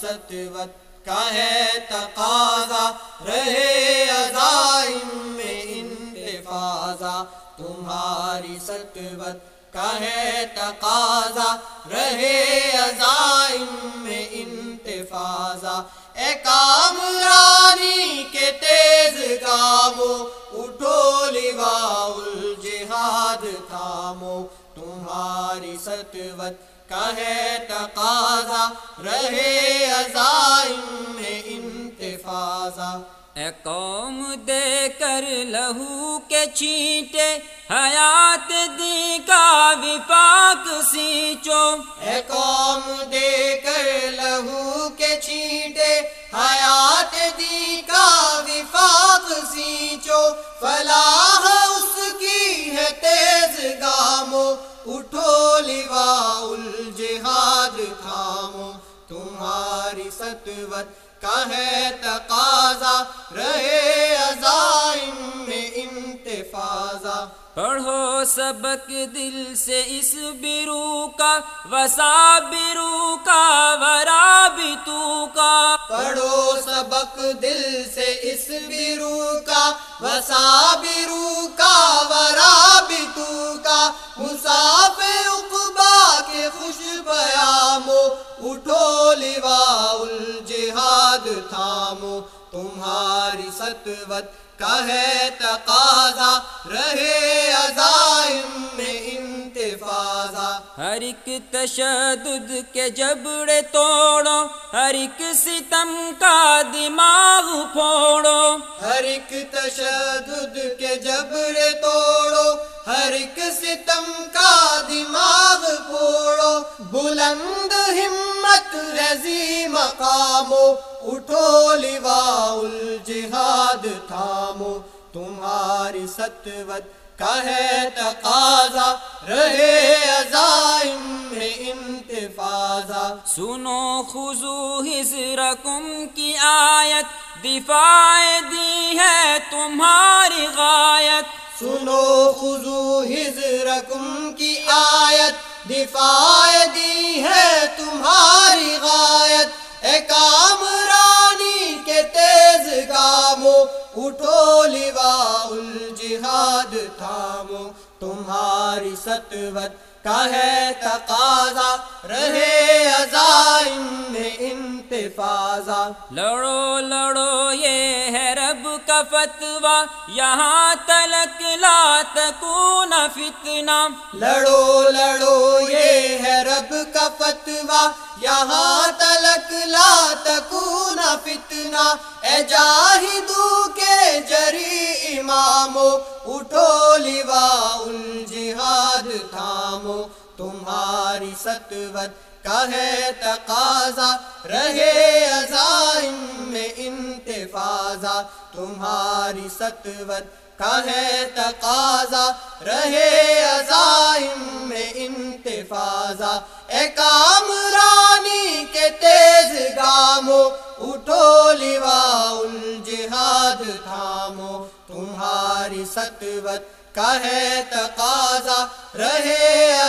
ستوت کا ہے تقاضا، رہے عزائم میں انتفاضا۔ تمہاری ستوت کا ہے تقاضا، رہے عزائم میں انتفاضا۔ اے کامرانی کے تیز گامو اٹھو لواء الجہاد تھامو۔ تمہاری ستوت کا ہے تقاضا رہے عزائم میں انتفاضا۔ اے قوم دے کر لہو کے چینٹے حیات دی کا وفاق سینچو۔ اے قوم دے کر لہو کے چینٹے حیات دی کا وفاق سینچو۔ فلاح ستوت کا ہے تقاضا رہے عزائم میں انتفاضا۔ پڑھو سبق دل سے اس برو کا وسا برو کا ورا بھی تو کا۔ پڑھو سبق دل سے اس برو کا وسا برو کا ورا بھی تو کا۔ مساف اقبا کے خوش بیامو اٹھو لواء الجہاد تھامو تمہاری ستوت کا ہے تقاضا رہے عزائم میں انتفاضا۔ ہر ایک تشدد کے جبڑے توڑو ہر ایک ستم کا دماغ پھوڑو۔ ہر ایک تشدد کے جبر توڑو ہر ایک ستم کا دماغ پھوڑو۔ بلند ہمت رضی مقامو اٹھو لواء الجہاد تھامو۔ تمہاری ستوت کا ہے تقاضا رہے عزائم میں انتفاضا۔ سنو خضو حضرکم کی آیت دفاع دی ہے تمہاری غایت۔ سنو خضو حضرکم کی آیت دفاع دی ہے تمہاری اٹھو لواء الجہاد تھامو تمہاری ستوت کا ہے تقاضا رہے عزائم میں انتفاضا۔ لڑو لڑو یہ ہے رب کا فتوہ یہاں تلک لا تکون فتنہ۔ لڑو لڑو یہ ہے رب کا فتوہ یہاں تلک لا تکون فتنہ۔ اے جاہدو کے جری امامو، اٹھو لواء الجہاد تھامو۔ تمہاری ستوت کا ہے تقاضا، رہے عزائم میں انتفاضا۔ تمہاری ستوت کا ہے تقاضا، رہے عزائم میں انتفاضا۔ اے کامرانی تیز گامو اٹھو لواء الجہاد تھامو۔ تمہاری ستوت کا ہے تقاضا رہے